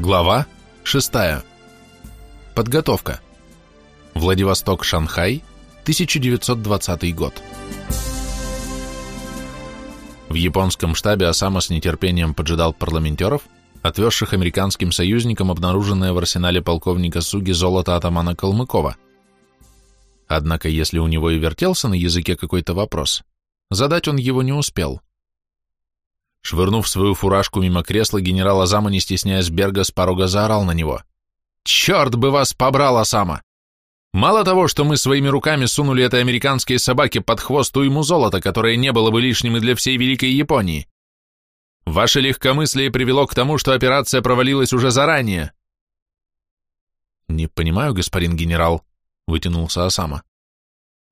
Глава 6. Подготовка. Владивосток, Шанхай, 1920 год. В японском штабе Осама с нетерпением поджидал парламентеров, отвезших американским союзникам обнаруженное в арсенале полковника Суги золото атамана Калмыкова. Однако, если у него и вертелся на языке какой-то вопрос, задать он его не успел. Швырнув свою фуражку мимо кресла, генерал Азама, не стесняясь Берга, с порога заорал на него. «Черт бы вас побрал, Осама! Мало того, что мы своими руками сунули этой американской собаке под хвост ему золото, которое не было бы лишним и для всей Великой Японии. Ваше легкомыслие привело к тому, что операция провалилась уже заранее». «Не понимаю, господин генерал», — вытянулся Осама.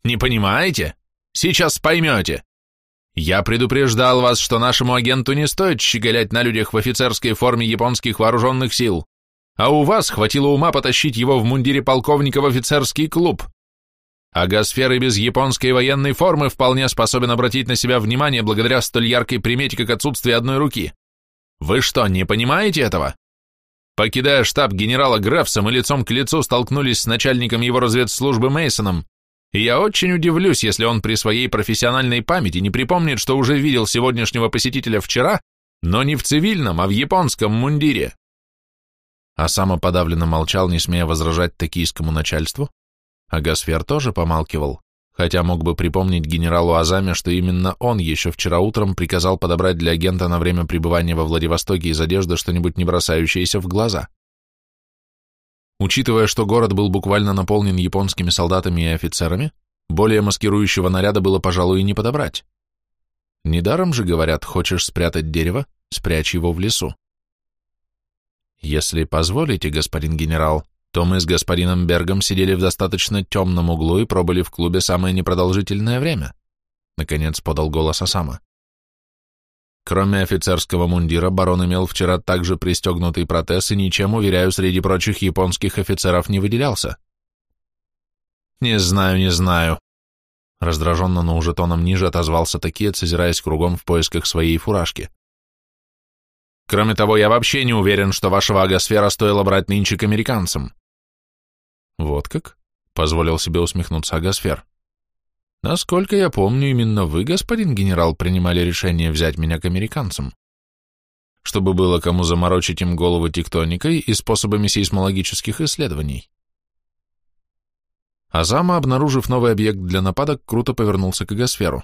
«Не понимаете? Сейчас поймете. Я предупреждал вас, что нашему агенту не стоит щеголять на людях в офицерской форме японских вооруженных сил, а у вас хватило ума потащить его в мундире полковника в офицерский клуб. А Гасфер и без японской военной формы вполне способен обратить на себя внимание благодаря столь яркой примете, как отсутствие одной руки. Вы что, не понимаете этого? Покидая штаб генерала Грефса, мы лицом к лицу столкнулись с начальником его разведслужбы Мейсоном, и я очень удивлюсь, если он при своей профессиональной памяти не припомнит, что уже видел сегодняшнего посетителя вчера, но не в цивильном, а в японском мундире. А сам подавленно молчал, не смея возражать токийскому начальству, а Гасфер тоже помалкивал, хотя мог бы припомнить генералу Азаме, что именно он еще вчера утром приказал подобрать для агента на время пребывания во Владивостоке из одежды что-нибудь не бросающееся в глаза. Учитывая, что город был буквально наполнен японскими солдатами и офицерами, более маскирующего наряда было, пожалуй, и не подобрать. Недаром же говорят, хочешь спрятать дерево, спрячь его в лесу. Если позволите, господин генерал, то мы с господином Бергом сидели в достаточно темном углу и пробыли в клубе самое непродолжительное время, наконец подал голос Осама. Кроме офицерского мундира, барон имел вчера также пристегнутый протез и ничем, уверяю, среди прочих японских офицеров не выделялся. Не знаю, не знаю. Раздраженно, но уже тоном ниже отозвался Такиец, озираясь кругом в поисках своей фуражки. Кроме того, я вообще не уверен, что вашего агосфера стоило брать нынче к американцам. Вот как? Позволил себе усмехнуться агосфер. Насколько я помню, именно вы, господин генерал, принимали решение взять меня к американцам. Чтобы было кому заморочить им голову тектоникой и способами сейсмологических исследований. Азама, обнаружив новый объект для нападок, круто повернулся к Эгосферу.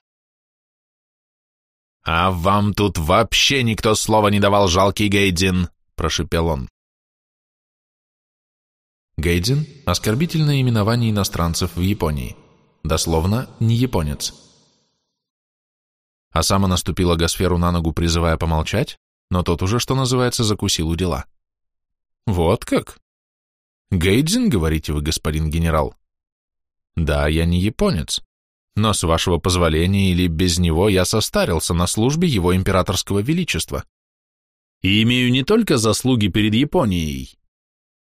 «А вам тут вообще никто слова не давал, жалкий Гейдзин!» – прошипел он. Гейдзин – оскорбительное именование иностранцев в Японии – Дословно, не японец. А сама наступила Гасферу на ногу, призывая помолчать, но тот уже, что называется, закусил у дела. Вот как? Гейдзин, говорите вы, господин генерал? Да, я не японец, но с вашего позволения или без него я состарился на службе его императорского величества. И имею не только заслуги перед Японией,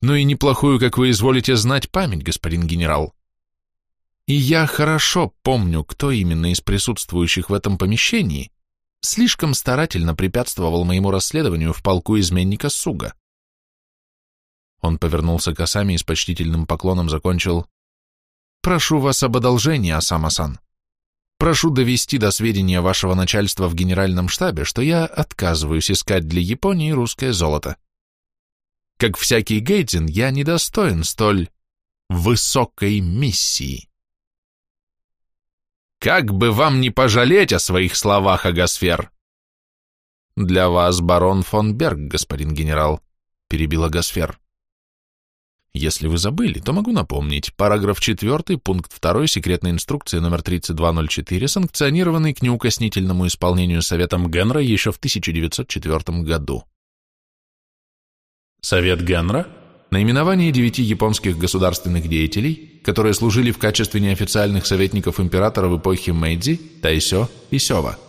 но и неплохую, как вы изволите знать, память, господин генерал. И я хорошо помню, кто именно из присутствующих в этом помещении слишком старательно препятствовал моему расследованию в полку изменника Суга. Он повернулся к Асаме и с почтительным поклоном закончил «Прошу вас об одолжении, Асама-сан. Прошу довести до сведения вашего начальства в генеральном штабе, что я отказываюсь искать для Японии русское золото. Как всякий гейдзин, я недостоин столь высокой миссии». Как бы вам не пожалеть о своих словах, Агасфер!» «Для вас барон фон Берг, господин генерал», — перебила Агасфер. «Если вы забыли, то могу напомнить. Параграф 4, пункт 2 секретной инструкции номер 3204, санкционированный к неукоснительному исполнению Советом Генра еще в 1904 году». Совет Генра наименование девяти японских государственных деятелей, которые служили в качестве неофициальных советников императора в эпохе Мэйдзи, Тайсё и Сёва.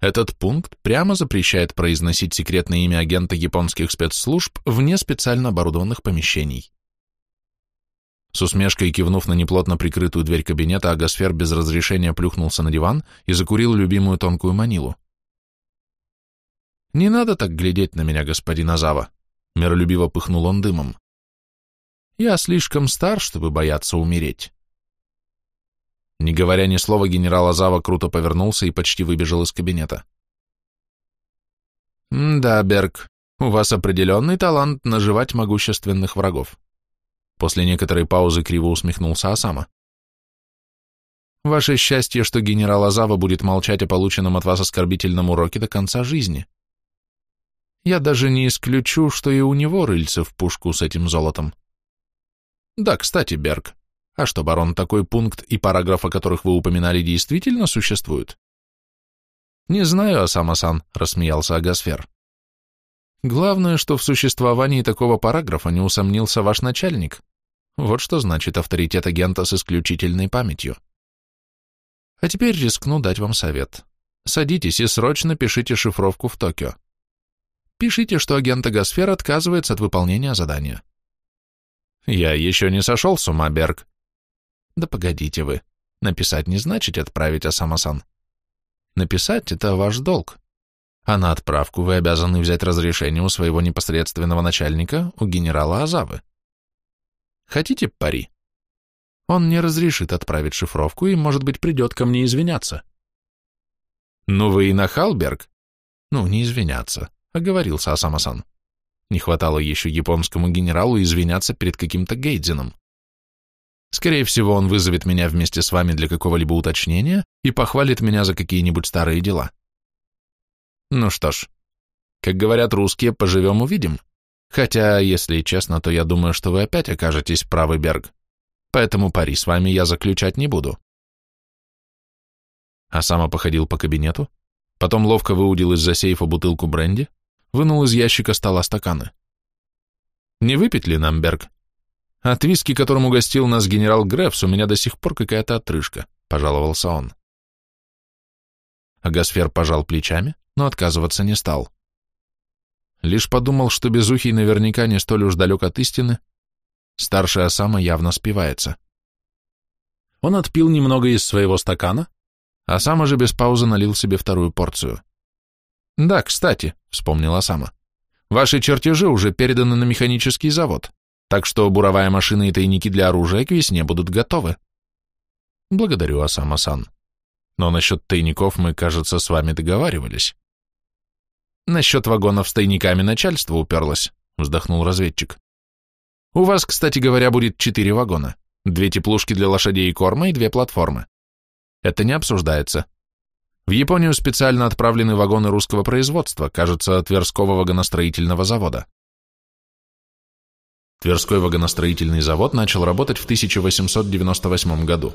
Этот пункт прямо запрещает произносить секретное имя агента японских спецслужб вне специально оборудованных помещений. С усмешкой кивнув на неплотно прикрытую дверь кабинета, Агасфер без разрешения плюхнулся на диван и закурил любимую тонкую манилу. Не надо так глядеть на меня, господин Азава, миролюбиво пыхнул он дымом. Я слишком стар, чтобы бояться умереть. Не говоря ни слова, генерал Азава круто повернулся и почти выбежал из кабинета. «Да, Берг, у вас определенный талант наживать могущественных врагов». После некоторой паузы криво усмехнулся Осама. «Ваше счастье, что генерал Азава будет молчать о полученном от вас оскорбительном уроке до конца жизни. Я даже не исключу, что и у него рыльце в пушку с этим золотом. Да, кстати, Берг, а что, барон, такой пункт и параграф, о которых вы упоминали, действительно существуют? Не знаю, Асама-сан, рассмеялся Агасфер. Главное, что в существовании такого параграфа не усомнился ваш начальник. Вот что значит авторитет агента с исключительной памятью. А теперь рискну дать вам совет. Садитесь и срочно пишите шифровку в Токио. Пишите, что агент Агасфер отказывается от выполнения задания. Я еще не сошел с ума, Берг. Да погодите вы. Написать не значит отправить Асамасан. Написать — это ваш долг. А на отправку вы обязаны взять разрешение у своего непосредственного начальника, у генерала Азавы. Хотите пари? Он не разрешит отправить шифровку и, может быть, придет ко мне извиняться. Ну вы и нахал, Берг? Ну, не извиняться, оговорился Асамасан. Не хватало еще японскому генералу извиняться перед каким-то Гейдзином. Скорее всего, он вызовет меня вместе с вами для какого-либо уточнения и похвалит меня за какие-нибудь старые дела. Ну что ж, как говорят русские, поживем-увидим. Хотя, если честно, то я думаю, что вы опять окажетесь правый Берг. Поэтому пари с вами я заключать не буду. А сама походил по кабинету, потом ловко выудил из-за сейфа бутылку бренди, вынул из ящика стола стаканы. «Не выпить ли нам, Берг?» «От виски, которым угостил нас генерал Грефс, у меня до сих пор какая-то отрыжка», — пожаловался он. Агасфер пожал плечами, но отказываться не стал. Лишь подумал, что Безухий наверняка не столь уж далек от истины, старшая Осама явно спивается. Он отпил немного из своего стакана, а сам же без паузы налил себе вторую порцию. «Да, кстати», — вспомнила сама, — «ваши чертежи уже переданы на механический завод, так что буровая машина и тайники для оружия к весне будут готовы». «Благодарю, Асама-сан. Но насчет тайников мы, кажется, с вами договаривались». «Насчет вагонов с тайниками начальство уперлось», — вздохнул разведчик. «У вас, кстати говоря, будет четыре вагона, две теплушки для лошадей и корма и две платформы. Это не обсуждается. В Японию специально отправлены вагоны русского производства, кажется, Тверского вагоностроительного завода. Тверской вагоностроительный завод начал работать в 1898 году.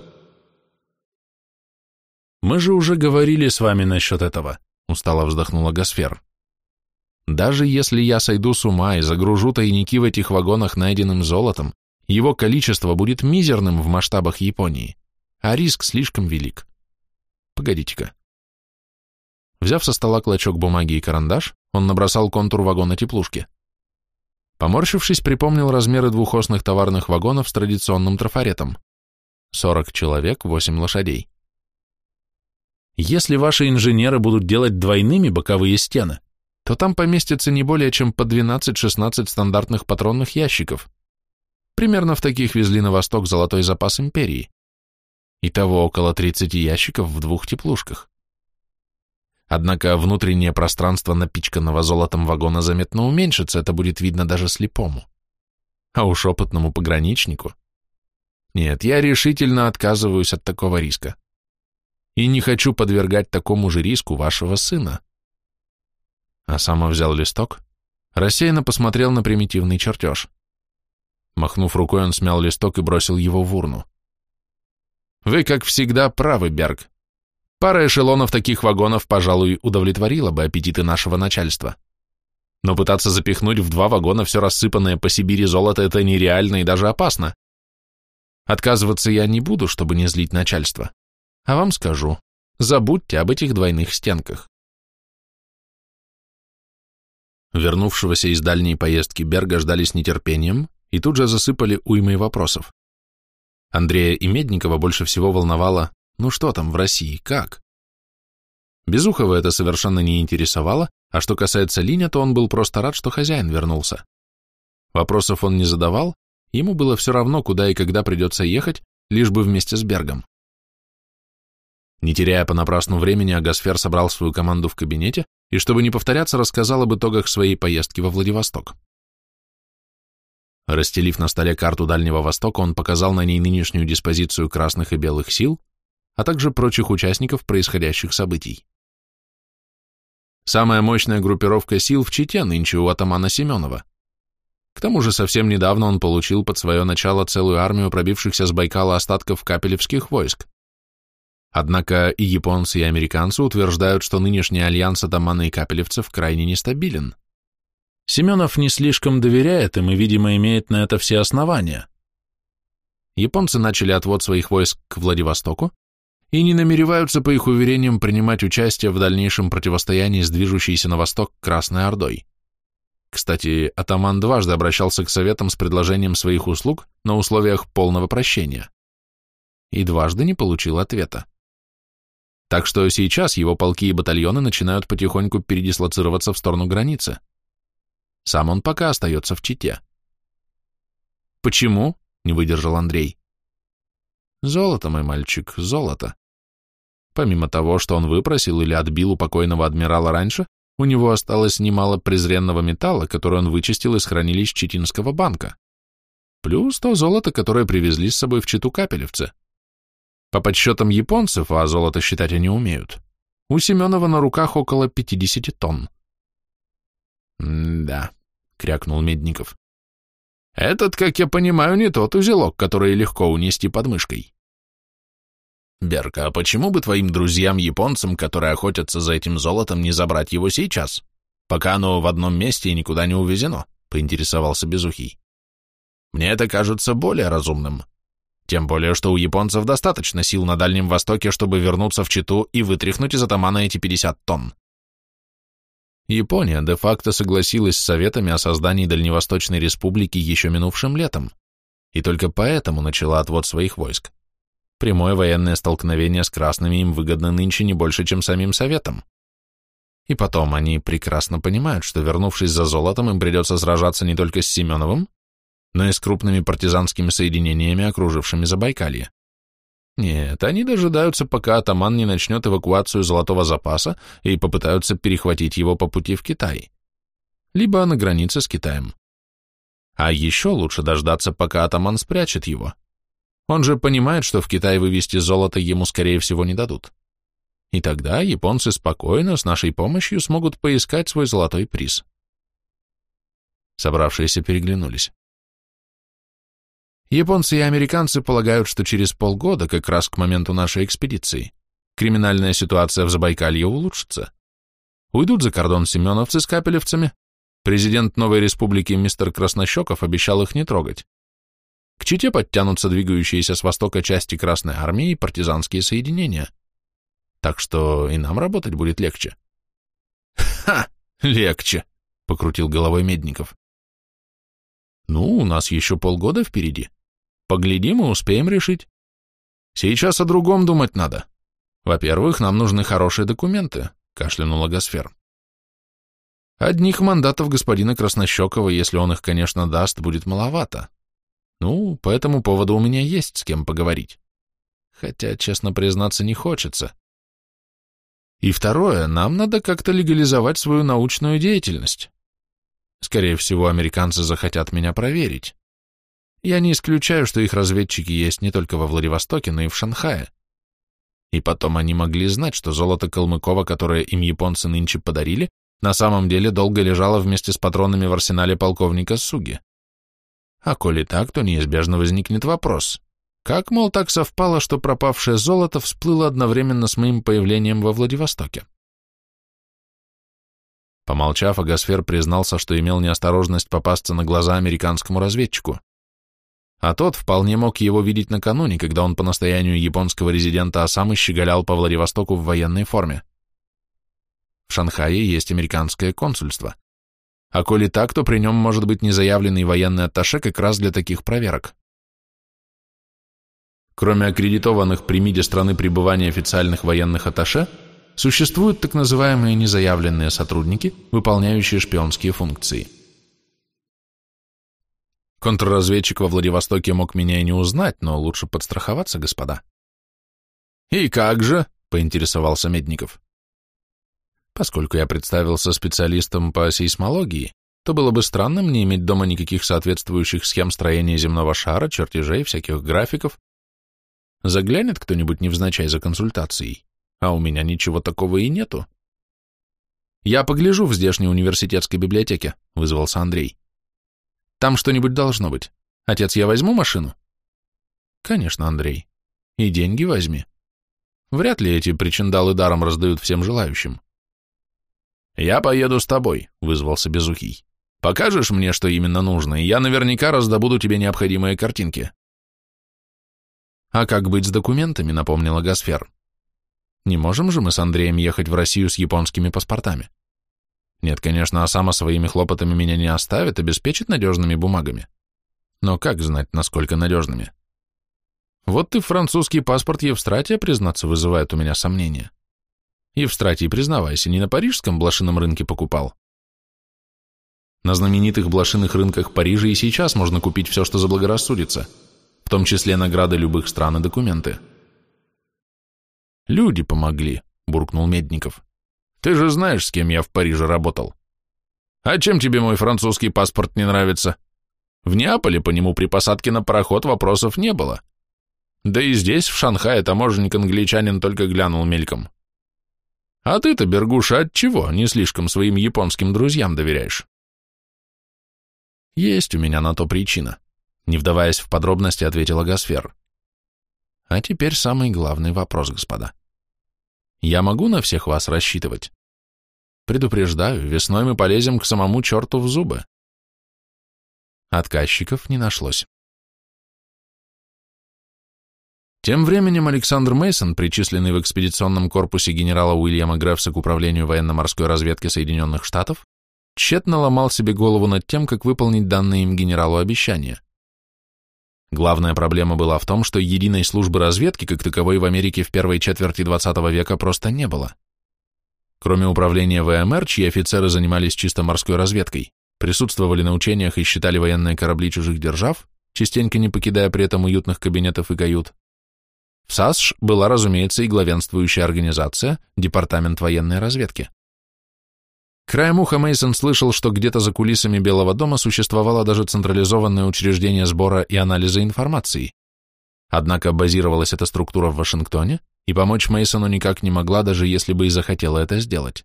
«Мы же уже говорили с вами насчет этого», — устало вздохнула Гасфер. «Даже если я сойду с ума и загружу тайники в этих вагонах найденным золотом, его количество будет мизерным в масштабах Японии, а риск слишком велик. Погодите-ка, Взяв со стола клочок бумаги и карандаш, он набросал контур вагона теплушки. Поморщившись, припомнил размеры двухосных товарных вагонов с традиционным трафаретом. 40 человек, 8 лошадей. Если ваши инженеры будут делать двойными боковые стены, то там поместится не более чем по 12-16 стандартных патронных ящиков. Примерно в таких везли на восток золотой запас империи. Итого около 30 ящиков в двух теплушках. Однако внутреннее пространство напичканного золотом вагона заметно уменьшится, это будет видно даже слепому. А уж опытному пограничнику. Нет, я решительно отказываюсь от такого риска. И не хочу подвергать такому же риску вашего сына. А сам взял листок, рассеянно посмотрел на примитивный чертеж. Махнув рукой, он смял листок и бросил его в урну. «Вы, как всегда, правы, Берг. Пара эшелонов таких вагонов, пожалуй, удовлетворила бы аппетиты нашего начальства. Но пытаться запихнуть в два вагона все рассыпанное по Сибири золото – это нереально и даже опасно. Отказываться я не буду, чтобы не злить начальство. А вам скажу, забудьте об этих двойных стенках. Вернувшегося из дальней поездки Берга ждали с нетерпением и тут же засыпали уймой вопросов. Андрея и Медникова больше всего волновало, ну что там в России, как? Безухова это совершенно не интересовало, А что касается Линя, то он был просто рад, что хозяин вернулся. Вопросов он не задавал, ему было все равно, куда и когда придется ехать, лишь бы вместе с Бергом. Не теряя понапрасну времени, Агасфер собрал свою команду в кабинете и, чтобы не повторяться, рассказал об итогах своей поездки во Владивосток. Расстелив на столе карту Дальнего Востока, он показал на ней нынешнюю диспозицию красных и белых сил, а также прочих участников происходящих событий. Самая мощная группировка сил в Чите нынче у атамана Семенова. К тому же совсем недавно он получил под свое начало целую армию пробившихся с Байкала остатков капелевских войск. Однако и японцы, и американцы утверждают, что нынешний альянс атамана и капелевцев крайне нестабилен. Семенов не слишком доверяет им и, видимо, имеет на это все основания. Японцы начали отвод своих войск к Владивостоку и не намереваются, по их уверениям, принимать участие в дальнейшем противостоянии с движущейся на восток Красной Ордой. Кстати, атаман дважды обращался к советам с предложением своих услуг на условиях полного прощения. И дважды не получил ответа. Так что сейчас его полки и батальоны начинают потихоньку передислоцироваться в сторону границы. Сам он пока остается в Чите. «Почему?» — не выдержал Андрей. «Золото, мой мальчик, золото. Помимо того, что он выпросил или отбил у покойного адмирала раньше, у него осталось немало презренного металла, который он вычистил из хранилищ Читинского банка. Плюс то золото, которое привезли с собой в Читу капелевцы. По подсчетам японцев, а золото считать они умеют, у Семенова на руках около 50 тонн. «Да», — крякнул Медников. «Этот, как я понимаю, не тот узелок, который легко унести под мышкой». «Берка, а почему бы твоим друзьям-японцам, которые охотятся за этим золотом, не забрать его сейчас, пока оно в одном месте и никуда не увезено?» — поинтересовался Безухий. «Мне это кажется более разумным. Тем более, что у японцев достаточно сил на Дальнем Востоке, чтобы вернуться в Читу и вытряхнуть из атамана эти 50 тонн. Япония де-факто согласилась с советами о создании Дальневосточной Республики еще минувшим летом, и только поэтому начала отвод своих войск. Прямое военное столкновение с красными им выгодно нынче не больше, чем самим советам. И потом они прекрасно понимают, что, вернувшись за золотом, им придется сражаться не только с Семеновым, но и с крупными партизанскими соединениями, окружившими Забайкалье. Нет, они дожидаются, пока атаман не начнет эвакуацию золотого запаса и попытаются перехватить его по пути в Китай. Либо на границе с Китаем. А еще лучше дождаться, пока атаман спрячет его. Он же понимает, что в Китай вывести золото ему, скорее всего, не дадут. И тогда японцы спокойно, с нашей помощью, смогут поискать свой золотой приз. Собравшиеся переглянулись. Японцы и американцы полагают, что через полгода, как раз к моменту нашей экспедиции, криминальная ситуация в Забайкалье улучшится. Уйдут за кордон семеновцы с капелевцами. Президент новой республики мистер Краснощеков обещал их не трогать. К Чите подтянутся двигающиеся с востока части Красной Армии и партизанские соединения. Так что и нам работать будет легче. «Ха! Легче!» — покрутил головой Медников. «Ну, у нас еще полгода впереди. Поглядим и успеем решить. Сейчас о другом думать надо. Во-первых, нам нужны хорошие документы, кашлянула Гасфер. Одних мандатов господина Краснощекова, если он их, конечно, даст, будет маловато. Ну, по этому поводу у меня есть с кем поговорить. Хотя, честно признаться, не хочется. И второе, нам надо как-то легализовать свою научную деятельность. Скорее всего, американцы захотят меня проверить. Я не исключаю, что их разведчики есть не только во Владивостоке, но и в Шанхае. И потом они могли знать, что золото Калмыкова, которое им японцы нынче подарили, на самом деле долго лежало вместе с патронами в арсенале полковника Суги. А коли так, то неизбежно возникнет вопрос. Как, мол, так совпало, что пропавшее золото всплыло одновременно с моим появлением во Владивостоке? Помолчав, Агасфер признался, что имел неосторожность попасться на глаза американскому разведчику а тот вполне мог его видеть накануне, когда он по настоянию японского резидента Осамы щеголял по Владивостоку в военной форме. В Шанхае есть американское консульство. А коли так, то при нем может быть незаявленный военный атташе как раз для таких проверок. Кроме аккредитованных при МИДе страны пребывания официальных военных атташе, существуют так называемые незаявленные сотрудники, выполняющие шпионские функции. Контрразведчик во Владивостоке мог меня и не узнать, но лучше подстраховаться, господа. «И как же?» — поинтересовался Медников. Поскольку я представился специалистом по сейсмологии, то было бы странно не иметь дома никаких соответствующих схем строения земного шара, чертежей, всяких графиков. Заглянет кто-нибудь невзначай за консультацией, а у меня ничего такого и нету. «Я погляжу в здешней университетской библиотеке», — вызвался Андрей. «Там что-нибудь должно быть. Отец, я возьму машину?» «Конечно, Андрей. И деньги возьми. Вряд ли эти причиндалы даром раздают всем желающим». «Я поеду с тобой», — вызвался Безухий. «Покажешь мне, что именно нужно, и я наверняка раздобуду тебе необходимые картинки». «А как быть с документами?» — напомнила Гасфер. «Не можем же мы с Андреем ехать в Россию с японскими паспортами?» «Нет, конечно, Осама своими хлопотами меня не оставит, обеспечит надежными бумагами. Но как знать, насколько надежными?» «Вот ты французский паспорт Евстратия, признаться, вызывает у меня сомнения». Евстратий, признавайся, не на парижском блошином рынке покупал? На знаменитых блошиных рынках Парижа и сейчас можно купить все, что заблагорассудится, в том числе награды любых стран и документы. «Люди помогли», — буркнул Медников. «Ты же знаешь, с кем я в Париже работал. А чем тебе мой французский паспорт не нравится? В Неаполе по нему при посадке на пароход вопросов не было. Да и здесь, в Шанхае, таможенник-англичанин только глянул мельком. А ты-то, Бергуша, от чего не слишком своим японским друзьям доверяешь? Есть у меня на то причина, не вдаваясь в подробности, ответила Гасфер. А теперь самый главный вопрос, господа. Я могу на всех вас рассчитывать? Предупреждаю, весной мы полезем к самому черту в зубы. Отказчиков не нашлось. Тем временем Александр Мейсон, причисленный в экспедиционном корпусе генерала Уильяма Грефса к управлению военно-морской разведки Соединенных Штатов, тщетно ломал себе голову над тем, как выполнить данные им генералу обещания. Главная проблема была в том, что единой службы разведки, как таковой в Америке в первой четверти XX века, просто не было. Кроме управления ВМР, чьи офицеры занимались чисто морской разведкой, присутствовали на учениях и считали военные корабли чужих держав, частенько не покидая при этом уютных кабинетов и кают, в САСШ была, разумеется, и главенствующая организация, Департамент военной разведки. Краем уха Мейсон слышал, что где-то за кулисами Белого дома существовало даже централизованное учреждение сбора и анализа информации. Однако базировалась эта структура в Вашингтоне, и помочь Мейсону никак не могла, даже если бы и захотела это сделать.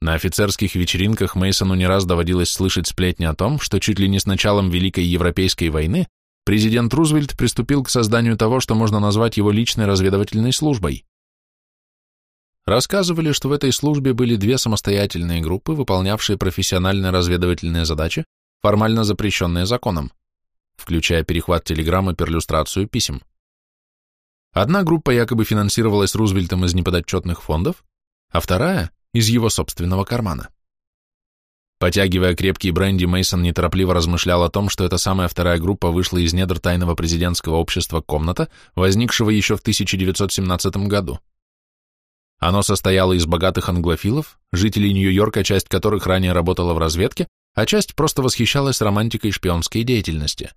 На офицерских вечеринках Мейсону не раз доводилось слышать сплетни о том, что чуть ли не с началом Великой Европейской войны президент Рузвельт приступил к созданию того, что можно назвать его личной разведывательной службой. Рассказывали, что в этой службе были две самостоятельные группы, выполнявшие профессиональные разведывательные задачи, формально запрещенные законом, включая перехват телеграмм и перлюстрацию писем. Одна группа якобы финансировалась Рузвельтом из неподотчетных фондов, а вторая – из его собственного кармана. Потягивая крепкий бренди, Мейсон неторопливо размышлял о том, что эта самая вторая группа вышла из недр тайного президентского общества «Комната», возникшего еще в 1917 году. Оно состояло из богатых англофилов, жителей Нью-Йорка, часть которых ранее работала в разведке, а часть просто восхищалась романтикой шпионской деятельности.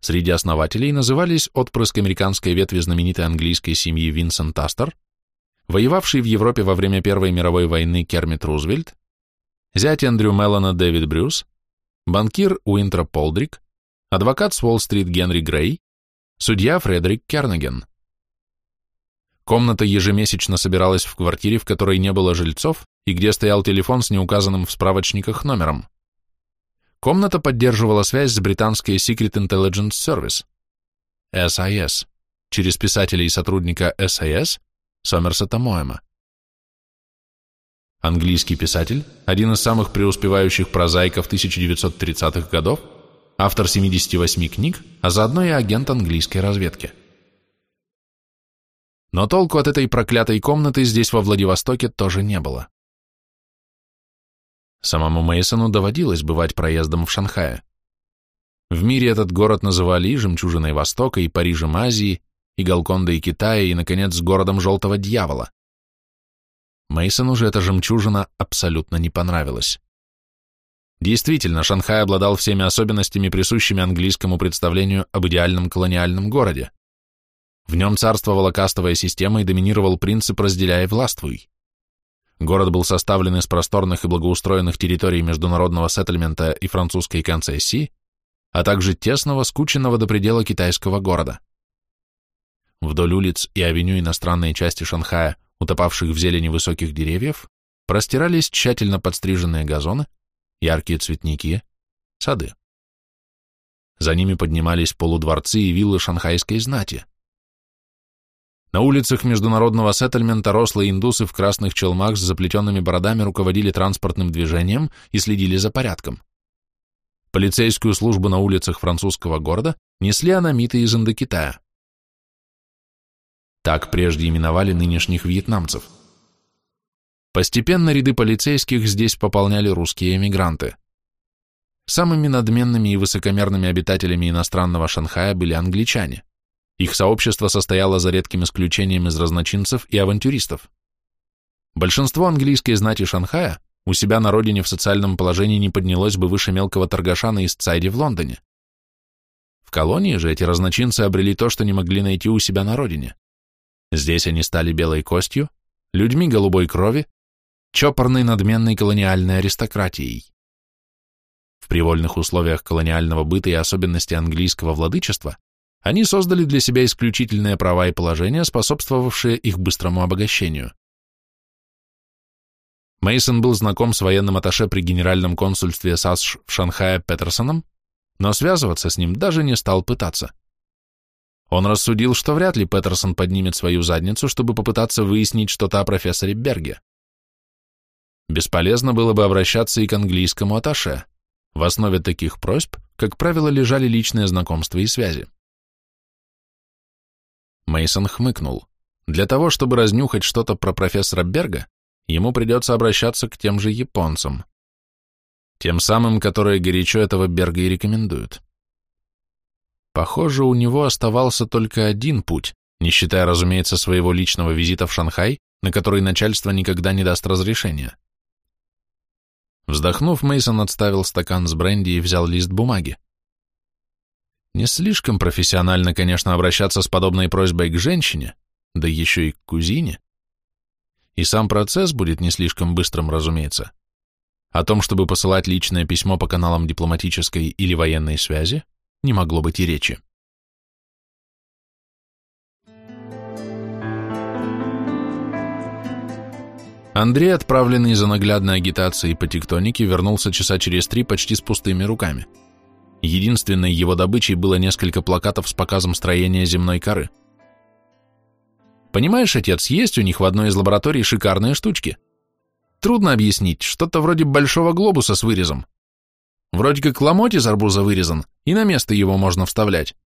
Среди основателей назывались отпрыск американской ветви знаменитой английской семьи Винсент Астер, воевавший в Европе во время Первой мировой войны Кермит Рузвельт, зять Эндрю Меллона Дэвид Брюс, банкир Уинтер Полдрик, адвокат с Уолл-стрит Генри Грей, судья Фредерик Кернеген. Комната ежемесячно собиралась в квартире, в которой не было жильцов и где стоял телефон с неуказанным в справочниках номером. Комната поддерживала связь с британской Secret Intelligence Service, SIS, через писателя и сотрудника SAS Сомерсета Моэма. Английский писатель, один из самых преуспевающих прозаиков 1930-х годов, автор 78 книг, а заодно и агент английской разведки. Но толку от этой проклятой комнаты здесь во Владивостоке тоже не было. Самому Мейсону доводилось бывать проездом в Шанхае. В мире этот город называли и жемчужиной Востока, и Парижем Азии, и Галкондой Китая, и, наконец, городом Желтого Дьявола. Мейсону же эта жемчужина абсолютно не понравилась. Действительно, Шанхай обладал всеми особенностями, присущими английскому представлению об идеальном колониальном городе. В нем царствовала кастовая система и доминировал принцип «разделяй и властвуй». Город был составлен из просторных и благоустроенных территорий международного сеттельмента и французской концессии, а также тесного, скученного до предела китайского города. Вдоль улиц и авеню иностранной части Шанхая, утопавших в зелени высоких деревьев, простирались тщательно подстриженные газоны, яркие цветники, сады. За ними поднимались полудворцы и виллы шанхайской знати. На улицах международного сеттельмента рослые индусы в красных челмах с заплетенными бородами руководили транспортным движением и следили за порядком. Полицейскую службу на улицах французского города несли аномиты из Индокитая. Так прежде именовали нынешних вьетнамцев. Постепенно ряды полицейских здесь пополняли русские эмигранты. Самыми надменными и высокомерными обитателями иностранного Шанхая были англичане. Их сообщество состояло за редким исключением из разночинцев и авантюристов. Большинство английской знати Шанхая у себя на родине в социальном положении не поднялось бы выше мелкого торгаша на Истсайде в Лондоне. В колонии же эти разночинцы обрели то, что не могли найти у себя на родине. Здесь они стали белой костью, людьми голубой крови, чопорной надменной колониальной аристократией. В привольных условиях колониального быта и особенностей английского владычества они создали для себя исключительные права и положения, способствовавшие их быстрому обогащению. Мейсон был знаком с военным атташе при генеральном консульстве САСШ в Шанхае Петерсоном, но связываться с ним даже не стал пытаться. Он рассудил, что вряд ли Петерсон поднимет свою задницу, чтобы попытаться выяснить что-то о профессоре Берге. Бесполезно было бы обращаться и к английскому атташе. В основе таких просьб, как правило, лежали личные знакомства и связи. Мейсон хмыкнул. Для того, чтобы разнюхать что-то про профессора Берга, ему придется обращаться к тем же японцам. Тем самым, которые горячо этого Берга и рекомендуют. Похоже, у него оставался только один путь, не считая, разумеется, своего личного визита в Шанхай, на который начальство никогда не даст разрешения. Вздохнув, Мейсон отставил стакан с бренди и взял лист бумаги. Не слишком профессионально, конечно, обращаться с подобной просьбой к женщине, да еще и к кузине. И сам процесс будет не слишком быстрым, разумеется. О том, чтобы посылать личное письмо по каналам дипломатической или военной связи, не могло быть и речи. Андрей, отправленный за наглядной агитацией по тектонике, вернулся часа через три почти с пустыми руками. Единственной его добычей было несколько плакатов с показом строения земной коры. Понимаешь, отец, есть у них в одной из лабораторий шикарные штучки. Трудно объяснить, что-то вроде большого глобуса с вырезом. Вроде как ломоть из арбуза вырезан, и на место его можно вставлять.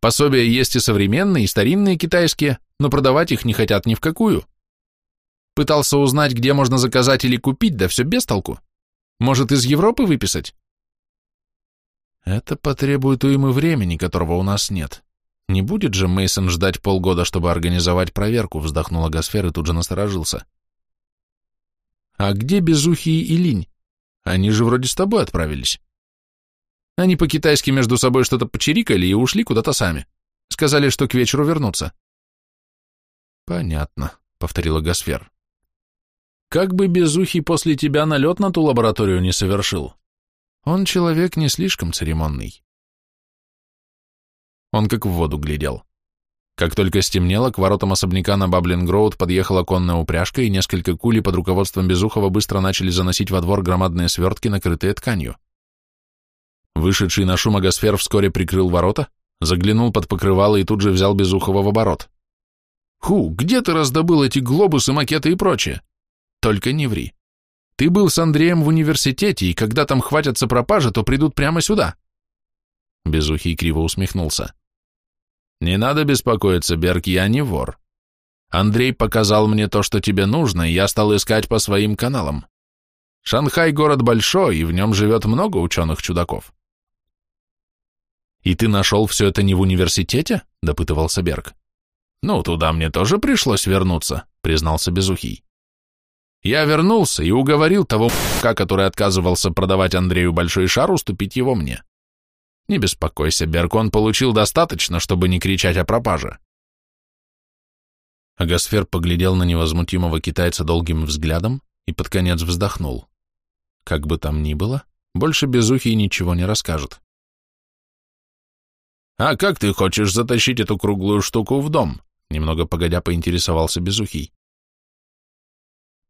Пособия есть и современные, и старинные китайские, но продавать их не хотят ни в какую. Пытался узнать, где можно заказать или купить, да все без толку. Может, из Европы выписать? Это потребует уймы времени, которого у нас нет. Не будет же Мейсон ждать полгода, чтобы организовать проверку, вздохнула Гасфер и тут же насторожился. А где Безухий и Линь? Они же вроде с тобой отправились. Они по-китайски между собой что-то почирикали и ушли куда-то сами. Сказали, что к вечеру вернутся. Понятно, повторила Гасфер. Как бы Безухий после тебя налет на ту лабораторию не совершил, он человек не слишком церемонный. Он как в воду глядел. Как только стемнело, к воротам особняка на Баблин-Гроуд подъехала конная упряжка, и несколько кулей под руководством Безухова быстро начали заносить во двор громадные свертки, накрытые тканью. Вышедший на шум агосфер вскоре прикрыл ворота, заглянул под покрывало и тут же взял Безухова в оборот. «Ху, где ты раздобыл эти глобусы, макеты и прочее? Только не ври. Ты был с Андреем в университете, и когда там хватятся пропажи, то придут прямо сюда. Безухий криво усмехнулся. Не надо беспокоиться, Берг, я не вор. Андрей показал мне то, что тебе нужно, и я стал искать по своим каналам. Шанхай город большой, и в нем живет много ученых-чудаков. «И ты нашел все это не в университете?» — допытывался Берг. «Ну, туда мне тоже пришлось вернуться», — признался Безухий. Я вернулся и уговорил того мужика, который отказывался продавать Андрею большой шар, уступить его мне. Не беспокойся, Берг, он получил достаточно, чтобы не кричать о пропаже. Агасфер поглядел на невозмутимого китайца долгим взглядом и под конец вздохнул. Как бы там ни было, больше Безухий ничего не расскажет. «А как ты хочешь затащить эту круглую штуку в дом?» Немного погодя поинтересовался Безухий.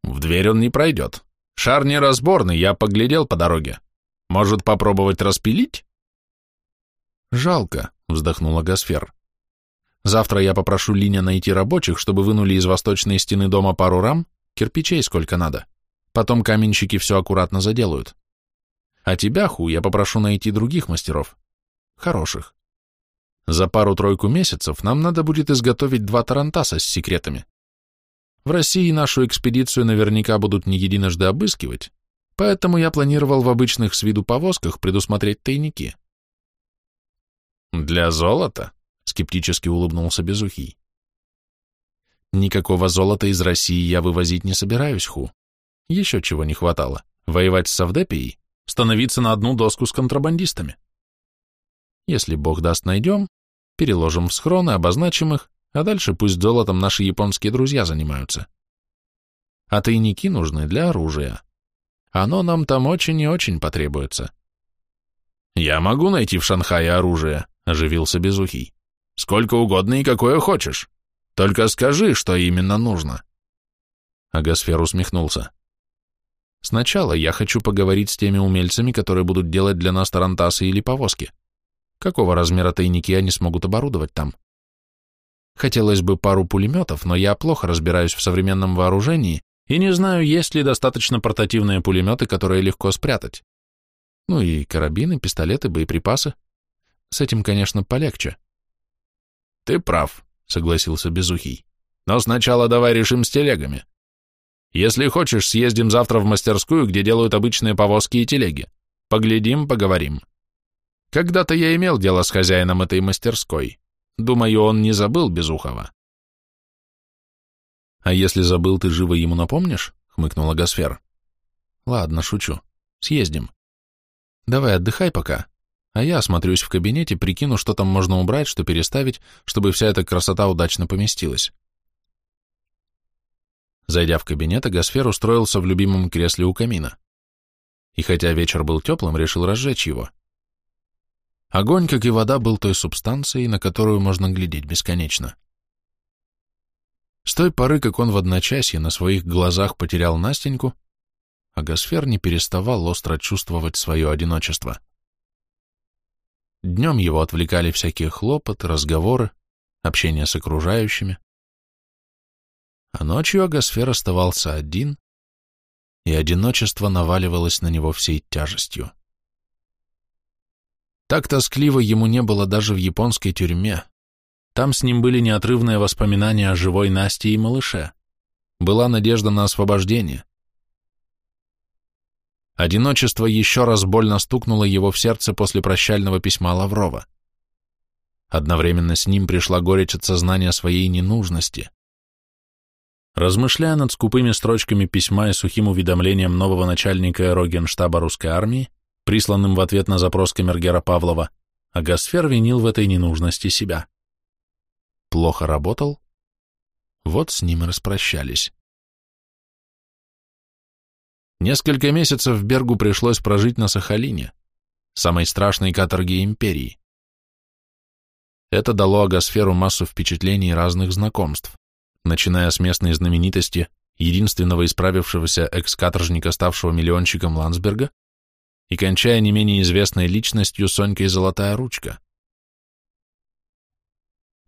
«В дверь он не пройдет. Шар неразборный, я поглядел по дороге. Может, попробовать распилить?» «Жалко», — вздохнула Гасфер. «Завтра я попрошу Линя найти рабочих, чтобы вынули из восточной стены дома пару рам, кирпичей сколько надо. Потом каменщики все аккуратно заделают. А тебя, Ху, я попрошу найти других мастеров. Хороших. За пару-тройку месяцев нам надо будет изготовить два тарантаса с секретами. В России нашу экспедицию наверняка будут не единожды обыскивать, поэтому я планировал в обычных с виду повозках предусмотреть тайники. «Для золота?» — скептически улыбнулся Безухий. «Никакого золота из России я вывозить не собираюсь, Ху. Еще чего не хватало. Воевать с Савдепией, становиться на одну доску с контрабандистами. Если Бог даст, найдем, переложим в схроны, обозначим их, а дальше пусть золотом наши японские друзья занимаются. А тайники нужны для оружия. Оно нам там очень и очень потребуется. Я могу найти в Шанхае оружие, оживился Безухий. Сколько угодно и какое хочешь. Только скажи, что именно нужно. Агасфер усмехнулся. Сначала я хочу поговорить с теми умельцами, которые будут делать для нас тарантасы или повозки. Какого размера тайники они смогут оборудовать там? Хотелось бы пару пулеметов, но я плохо разбираюсь в современном вооружении и не знаю, есть ли достаточно портативные пулеметы, которые легко спрятать. Ну и карабины, пистолеты, боеприпасы. С этим, конечно, полегче. Ты прав, согласился Безухий. Но сначала давай решим с телегами. Если хочешь, съездим завтра в мастерскую, где делают обычные повозки и телеги. Поглядим, поговорим. Когда-то я имел дело с хозяином этой мастерской. Думаю, он не забыл Безухова. А если забыл, ты живо ему напомнишь? Хмыкнула Гасфер. Ладно, шучу. Съездим. Давай отдыхай пока, а я осмотрюсь в кабинете, прикину, что там можно убрать, что переставить, чтобы вся эта красота удачно поместилась. Зайдя в кабинет, Агасфер устроился в любимом кресле у камина. И хотя вечер был теплым, решил разжечь его. Огонь, как и вода, был той субстанцией, на которую можно глядеть бесконечно. С той поры, как он в одночасье на своих глазах потерял Настеньку, Агасфер не переставал остро чувствовать свое одиночество. Днем его отвлекали всякие хлопоты, разговоры, общение с окружающими. А ночью Агасфер оставался один, и одиночество наваливалось на него всей тяжестью. Так тоскливо ему не было даже в японской тюрьме. Там с ним были неотрывные воспоминания о живой Насте и малыше. Была надежда на освобождение. Одиночество еще раз больно стукнуло его в сердце после прощального письма Лаврова. Одновременно с ним пришла горечь от сознания своей ненужности. Размышляя над скупыми строчками письма и сухим уведомлением нового начальника аэрогенштаба русской армии, присланным в ответ на запрос камергера Павлова, Агасфер винил в этой ненужности себя. Плохо работал? Вот с ним и распрощались. Несколько месяцев Бергу пришлось прожить на Сахалине, самой страшной каторге империи. Это дало Агасферу массу впечатлений и разных знакомств начиная с местной знаменитости, единственного исправившегося экс-каторжника, ставшего миллионщиком Ландсберга, и кончая не менее известной личностью Сонькой Золотая Ручка.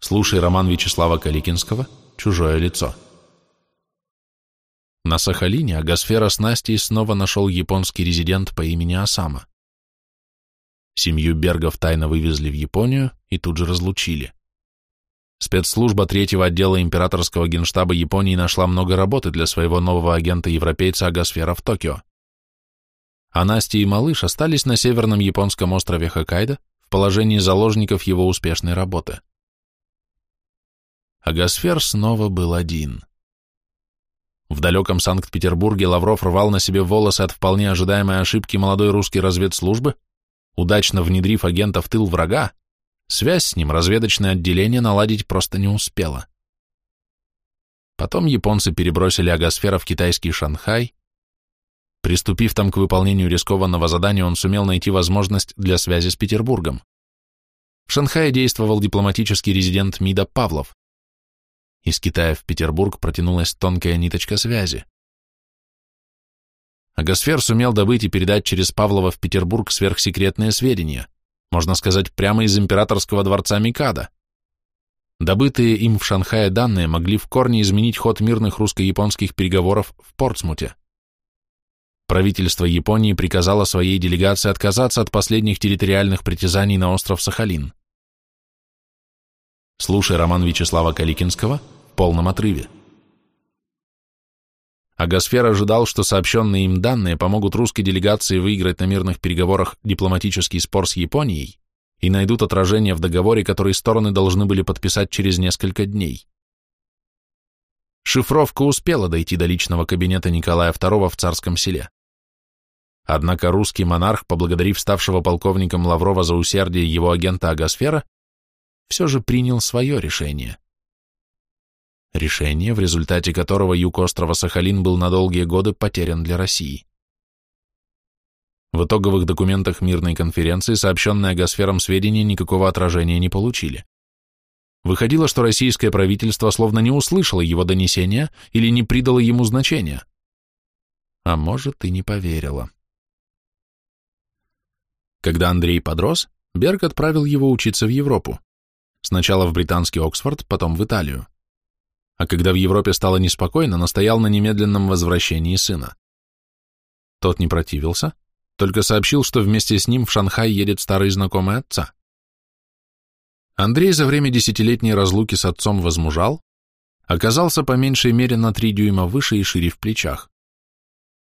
Слушай роман Вячеслава Каликинского «Чужое лицо». На Сахалине Агасфера с Настей снова нашел японский резидент по имени Осама. Семью Бергов тайно вывезли в Японию и тут же разлучили. Спецслужба третьего отдела императорского генштаба Японии нашла много работы для своего нового агента-европейца Агасфера в Токио. А Настя и малыш остались на северном японском острове Хоккайдо в положении заложников его успешной работы. Агасфер снова был один. В далеком Санкт-Петербурге Лавров рвал на себе волосы от вполне ожидаемой ошибки молодой русской разведслужбы, удачно внедрив агента в тыл врага, связь с ним разведочное отделение наладить просто не успело. Потом японцы перебросили Агосфера в китайский Шанхай. Приступив там к выполнению рискованного задания, он сумел найти возможность для связи с Петербургом. В Шанхае действовал дипломатический резидент МИДа Павлов. Из Китая в Петербург протянулась тонкая ниточка связи. Агосфер сумел добыть и передать через Павлова в Петербург сверхсекретные сведения, можно сказать, прямо из императорского дворца Микада. Добытые им в Шанхае данные могли в корне изменить ход мирных русско-японских переговоров в Портсмуте. Правительство Японии приказало своей делегации отказаться от последних территориальных притязаний на остров Сахалин. Слушай роман Вячеслава Каликинского в полном отрыве. Агосфер ожидал, что сообщенные им данные помогут русской делегации выиграть на мирных переговорах дипломатический спор с Японией и найдут отражение в договоре, который стороны должны были подписать через несколько дней. Шифровка успела дойти до личного кабинета Николая II в царском селе. Однако русский монарх, поблагодарив ставшего полковником Лаврова за усердие его агента Агосфера, все же принял свое решение – решение, в результате которого юг острова Сахалин был на долгие годы потерян для России. В итоговых документах мирной конференции сообщенные Агосфером сведения никакого отражения не получили. Выходило, что российское правительство словно не услышало его донесения или не придало ему значения. А может, и не поверило. Когда Андрей подрос, Берг отправил его учиться в Европу. Сначала в британский Оксфорд, потом в Италию а когда в Европе стало неспокойно, настоял на немедленном возвращении сына. Тот не противился, только сообщил, что вместе с ним в Шанхай едет старый знакомый отца. Андрей за время десятилетней разлуки с отцом возмужал, оказался по меньшей мере на три дюйма выше и шире в плечах.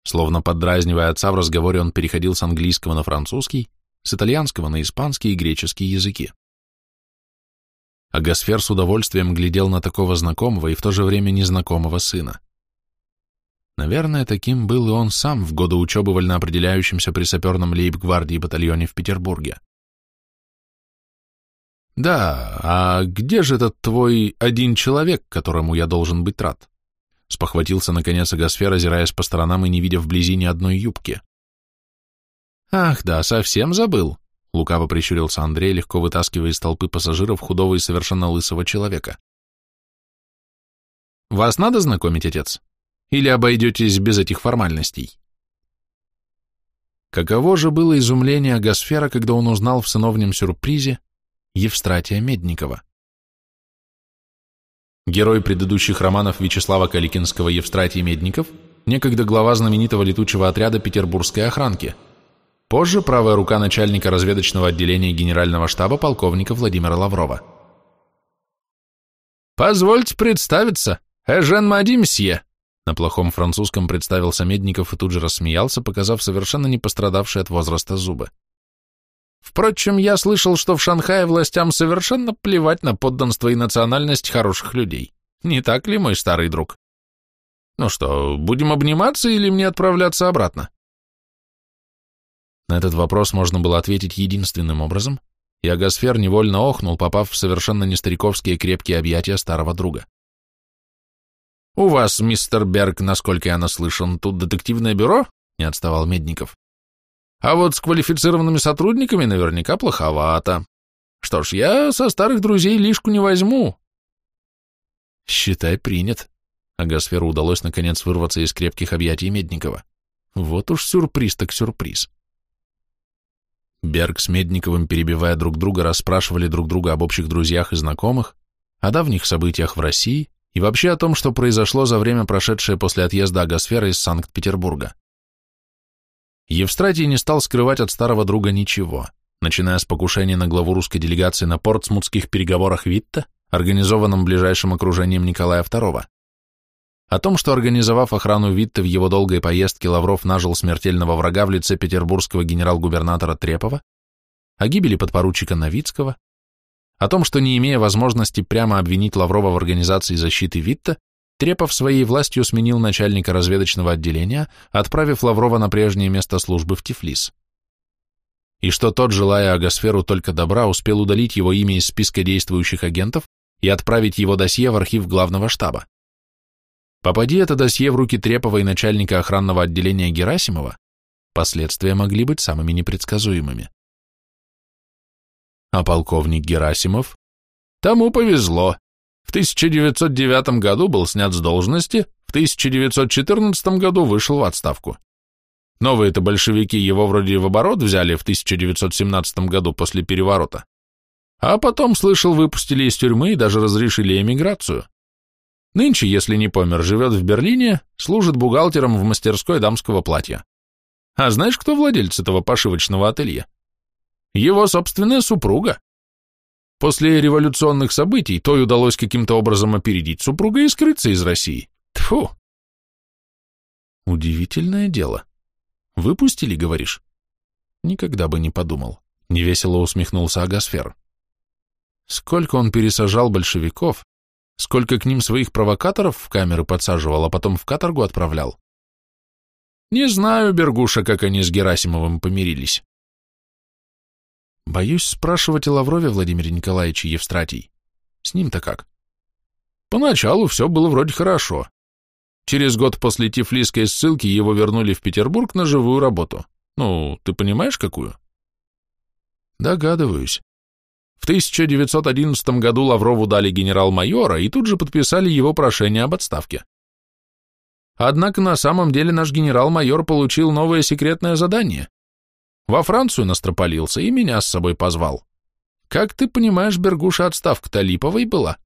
Словно поддразнивая отца в разговоре, он переходил с английского на французский, с итальянского на испанский и греческий языки. А Гасфер с удовольствием глядел на такого знакомого и в то же время незнакомого сына. Наверное, таким был и он сам в годы учебы вольноопределяющимся при саперном лейб-гвардии батальоне в Петербурге. «Да, а где же этот твой один человек, которому я должен быть рад?» Спохватился, наконец, Агосфер, озираясь по сторонам и не видя вблизи ни одной юбки. «Ах, да, совсем забыл. Лукаво прищурился Андрей, легко вытаскивая из толпы пассажиров худого и совершенно лысого человека. «Вас надо знакомить, отец? Или обойдетесь без этих формальностей?» Каково же было изумление Агосфера, когда он узнал в сыновнем сюрпризе Евстратия Медникова. Герой предыдущих романов Вячеслава Каликинского Евстратий Медников, некогда глава знаменитого летучего отряда петербургской охранки – Позже правая рука начальника разведочного отделения Генерального штаба полковника Владимира Лаврова. «Позвольте представиться, Эжен Мадимсье», на плохом французском представился Медников и тут же рассмеялся, показав совершенно не пострадавшие от возраста зубы. Впрочем, я слышал, что в Шанхае властям совершенно плевать на подданство и национальность хороших людей. Не так ли, мой старый друг? Ну что, будем обниматься или мне отправляться обратно? На этот вопрос можно было ответить единственным образом, и Агасфер невольно охнул, попав в совершенно нестариковские крепкие объятия старого друга. «У вас, мистер Берг, насколько я наслышан, тут детективное бюро?» — не отставал Медников. «А вот с квалифицированными сотрудниками наверняка плоховато. Что ж, я со старых друзей лишку не возьму». «Считай, принят», — Агасферу удалось наконец вырваться из крепких объятий Медникова. «Вот уж сюрприз так сюрприз». Берг с Медниковым, перебивая друг друга, расспрашивали друг друга об общих друзьях и знакомых, о давних событиях в России и вообще о том, что произошло за время, прошедшее после отъезда Агосфера из Санкт-Петербурга. Евстратий не стал скрывать от старого друга ничего, начиная с покушения на главу русской делегации на портсмутских переговорах Витта, организованном ближайшим окружением Николая II. О том, что, организовав охрану Витте в его долгой поездке, Лавров нажил смертельного врага в лице петербургского генерал-губернатора Трепова, о гибели подпоручика Новицкого, о том, что, не имея возможности прямо обвинить Лаврова в организации защиты Витте, Трепов своей властью сменил начальника разведочного отделения, отправив Лаврова на прежнее место службы в Тифлис. И что тот, желая Агосферу только добра, успел удалить его имя из списка действующих агентов и отправить его досье в архив главного штаба. Попади это досье в руки Трепова и начальника охранного отделения Герасимова, последствия могли быть самыми непредсказуемыми. А полковник Герасимов? Тому повезло. В 1909 году был снят с должности, в 1914 году вышел в отставку. Новые-то большевики его вроде в оборот взяли в 1917 году после переворота. А потом, слышал, выпустили из тюрьмы и даже разрешили эмиграцию. Нынче, если не помер, живет в Берлине, служит бухгалтером в мастерской дамского платья. А знаешь, кто владелец этого пошивочного ателье? Его собственная супруга. После революционных событий той удалось каким-то образом опередить супруга и скрыться из России. Тьфу! Удивительное дело. Выпустили, говоришь? Никогда бы не подумал. Невесело усмехнулся Агасфер. Сколько он пересажал большевиков, сколько к ним своих провокаторов в камеры подсаживал, а потом в каторгу отправлял. Не знаю, Бергуша, как они с Герасимовым помирились. Боюсь спрашивать о Лаврове Владимире Николаевиче Евстратий. С ним-то как? Поначалу все было вроде хорошо. Через год после тифлисской ссылки его вернули в Петербург на живую работу. Ну, ты понимаешь, какую? Догадываюсь. В 1911 году Лаврову дали генерал-майора и тут же подписали его прошение об отставке. Однако на самом деле наш генерал-майор получил новое секретное задание. Во Францию настропалился и меня с собой позвал. Как ты понимаешь, Бергуша отставка-то липовой была.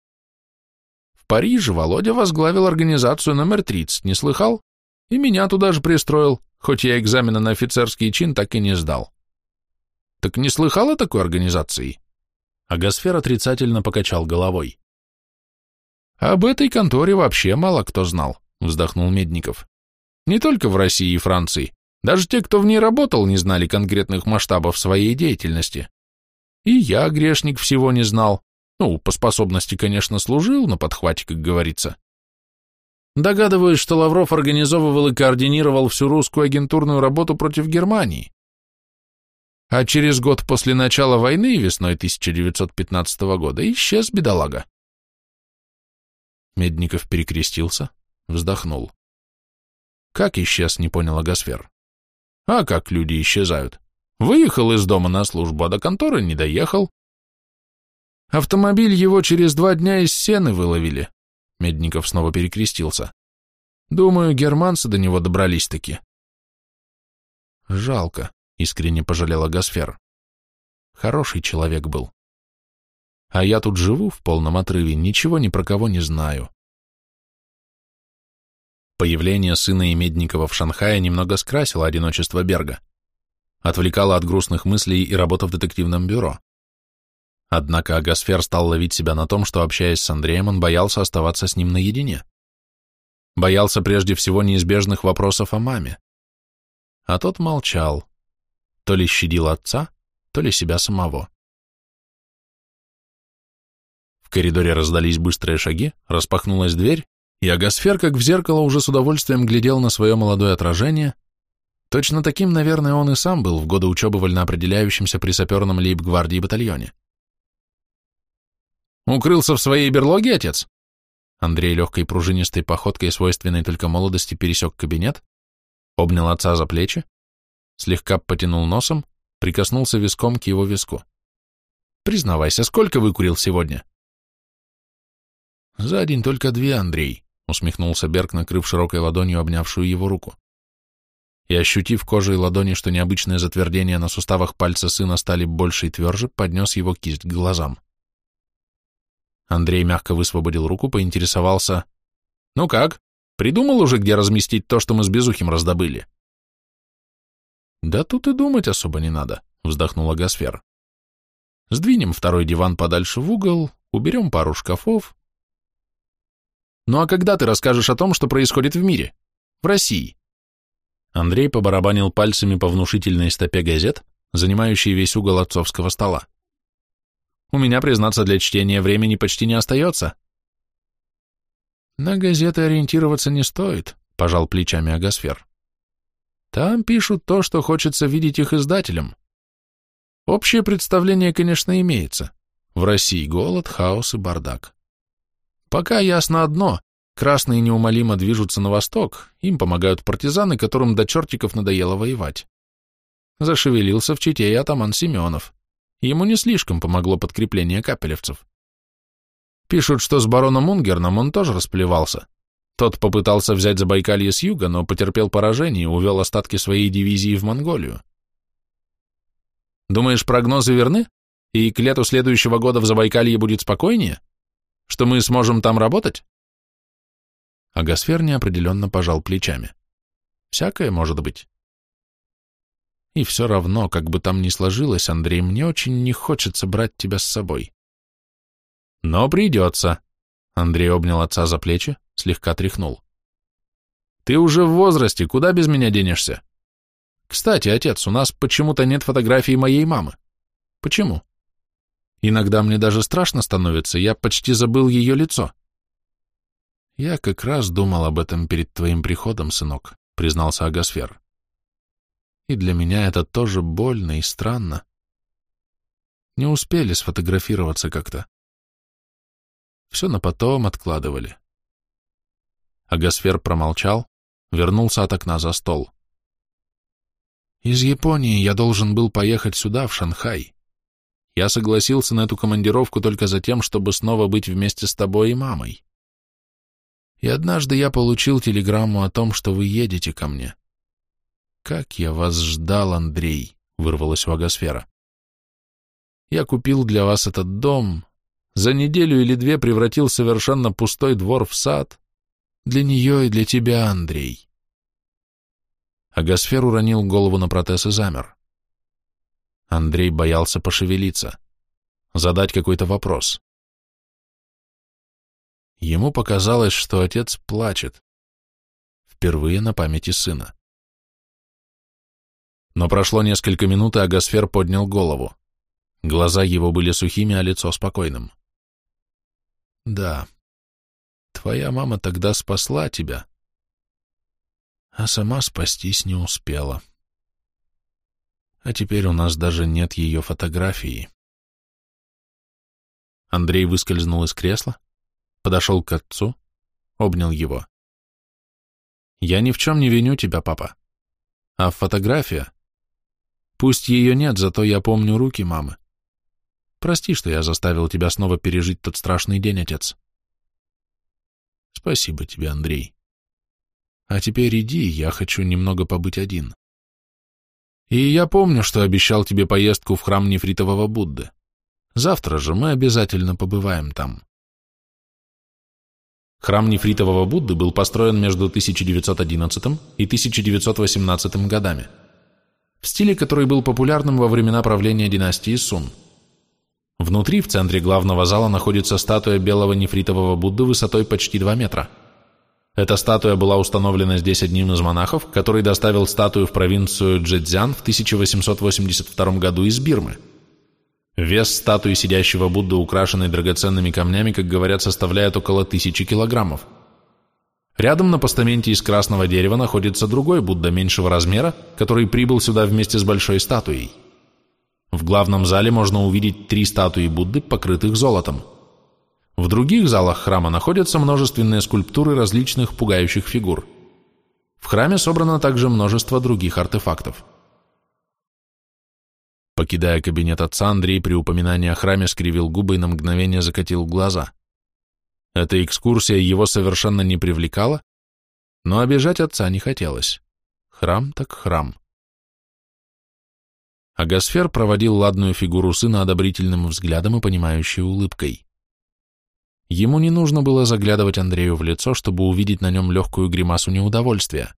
В Париже Володя возглавил организацию номер 30, не слыхал? И меня туда же пристроил, хоть я экзамена на офицерский чин так и не сдал. Так не слыхал о такой организации? А Гасфер отрицательно покачал головой. Об этой конторе вообще мало кто знал вздохнул Медников. Не только в России и Франции. Даже те, кто в ней работал, не знали конкретных масштабов своей деятельности. И я, грешник, всего не знал. Ну, по способности, конечно, служил, на подхвате, как говорится. Догадываюсь, что Лавров организовывал и координировал всю русскую агентурную работу против Германии. А через год после начала войны, весной 1915 года, исчез бедолага. Медников перекрестился, Вздохнул. Как исчез, не понял Агасфер. А как люди исчезают? Выехал из дома на службу, а до конторы не доехал. Автомобиль его через два дня из сены выловили. Медников снова перекрестился. Думаю, германцы до него добрались-таки. Жалко, искренне пожалела Гасфер. Хороший человек был. А я тут живу в полном отрыве, ничего ни про кого не знаю. Появление сына и Медникова в Шанхае немного скрасило одиночество Берга, отвлекало от грустных мыслей и работы в детективном бюро. Однако Агасфер стал ловить себя на том, что, общаясь с Андреем, он боялся оставаться с ним наедине. Боялся прежде всего неизбежных вопросов о маме. А тот молчал, то ли щадил отца, то ли себя самого. В коридоре раздались быстрые шаги, распахнулась дверь, и Агасфер, как в зеркало, уже с удовольствием глядел на свое молодое отражение. Точно таким, наверное, он и сам был в годы учебы вольноопределяющимся при саперном лейб-гвардии батальоне. «Укрылся в своей берлоге, отец?» Андрей легкой пружинистой походкой, свойственной только молодости, пересек кабинет, обнял отца за плечи, слегка потянул носом, прикоснулся виском к его виску. «Признавайся, сколько выкурил сегодня?» «За день только две, Андрей», усмехнулся Берг, накрыв широкой ладонью обнявшую его руку. И, ощутив кожей ладони, что необычное затвердение на суставах пальца сына стали больше и тверже, поднес его кисть к глазам. Андрей мягко высвободил руку, поинтересовался. «Ну как, придумал уже, где разместить то, что мы с Безухим раздобыли?» «Да тут и думать особо не надо», — вздохнула Гасфер. «Сдвинем второй диван подальше в угол, уберем пару шкафов, ну а когда ты расскажешь о том, что происходит в мире? В России?» Андрей побарабанил пальцами по внушительной стопе газет, занимающей весь угол отцовского стола. «У меня, признаться, для чтения времени почти не остается». На газеты ориентироваться не стоит, пожал плечами Агасфер. Там пишут то, что хочется видеть их издателям. Общее представление, конечно, имеется. В России голод, хаос и бардак. Пока ясно одно – красные неумолимо движутся на восток, им помогают партизаны, которым до чертиков надоело воевать. Зашевелился в Чите и атаман Семенов. Ему не слишком помогло подкрепление капелевцев. Пишут, что с бароном Унгерном он тоже расплевался. Тот попытался взять Забайкалье с юга, но потерпел поражение и увел остатки своей дивизии в Монголию. Думаешь, прогнозы верны? И к лету следующего года в Забайкалье будет спокойнее? Что мы сможем там работать? Агасфер неопределенно пожал плечами. Всякое может быть. И все равно, как бы там ни сложилось, Андрей, мне очень не хочется брать тебя с собой. Но придется. Андрей обнял отца за плечи, слегка тряхнул. Ты уже в возрасте, куда без меня денешься? Кстати, отец, у нас почему-то нет фотографии моей мамы. Почему? Иногда мне даже страшно становится, я почти забыл ее лицо. Я как раз думал об этом перед твоим приходом, сынок, признался Агасфер. И для меня это тоже больно и странно. Не успели сфотографироваться как-то. Все на потом откладывали. Агасфер промолчал, вернулся от окна за стол. Из Японии я должен был поехать сюда, в Шанхай. Я согласился на эту командировку только за тем, чтобы снова быть вместе с тобой и мамой. И однажды я получил телеграмму о том, что вы едете ко мне. Как я вас ждал, Андрей, вырвалась у Агасфера. Я купил для вас этот дом, за неделю или две превратил совершенно пустой двор в сад. Для нее и для тебя, Андрей. Агасфер уронил голову на протез и замер. Андрей боялся пошевелиться, задать какой-то вопрос. Ему показалось, что отец плачет. Впервые на памяти сына. Но прошло несколько минут, и Агасфер поднял голову. Глаза его были сухими, а лицо спокойным. Да, твоя мама тогда спасла тебя, а сама спастись не успела а теперь у нас даже нет ее фотографии. Андрей выскользнул из кресла, подошел к отцу, обнял его. «Я ни в чем не виню тебя, папа. А фотография? Пусть ее нет, зато я помню руки мамы. Прости, что я заставил тебя снова пережить тот страшный день, отец». «Спасибо тебе, Андрей. А теперь иди, я хочу немного побыть один». И я помню, что обещал тебе поездку в храм нефритового Будды. Завтра же мы обязательно побываем там. Храм нефритового Будды был построен между 1911 и 1918 годами, в стиле, который был популярным во времена правления династии Сун. Внутри, в центре главного зала, находится статуя белого нефритового Будды высотой почти 2 метра – эта статуя была установлена здесь одним из монахов, который доставил статую в провинцию Джэцзян в 1882 году из Бирмы. Вес статуи сидящего Будды, украшенной драгоценными камнями, как говорят, составляет около тысячи килограммов. Рядом на постаменте из красного дерева находится другой Будда меньшего размера, который прибыл сюда вместе с большой статуей. В главном зале можно увидеть три статуи Будды, покрытых золотом. В других залах храма находятся множественные скульптуры различных пугающих фигур. В храме собрано также множество других артефактов. Покидая кабинет отца, Андрей при упоминании о храме скривил губы и на мгновение закатил глаза. Эта экскурсия его совершенно не привлекала, но обижать отца не хотелось. Храм так храм. Агасфер проводил ладную фигуру сына одобрительным взглядом и понимающей улыбкой. Ему не нужно было заглядывать Андрею в лицо, чтобы увидеть на нем легкую гримасу неудовольствия.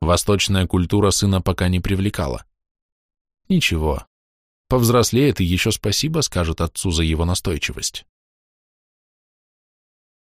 Восточная культура сына пока не привлекала. Ничего, повзрослеет и еще спасибо скажет отцу за его настойчивость.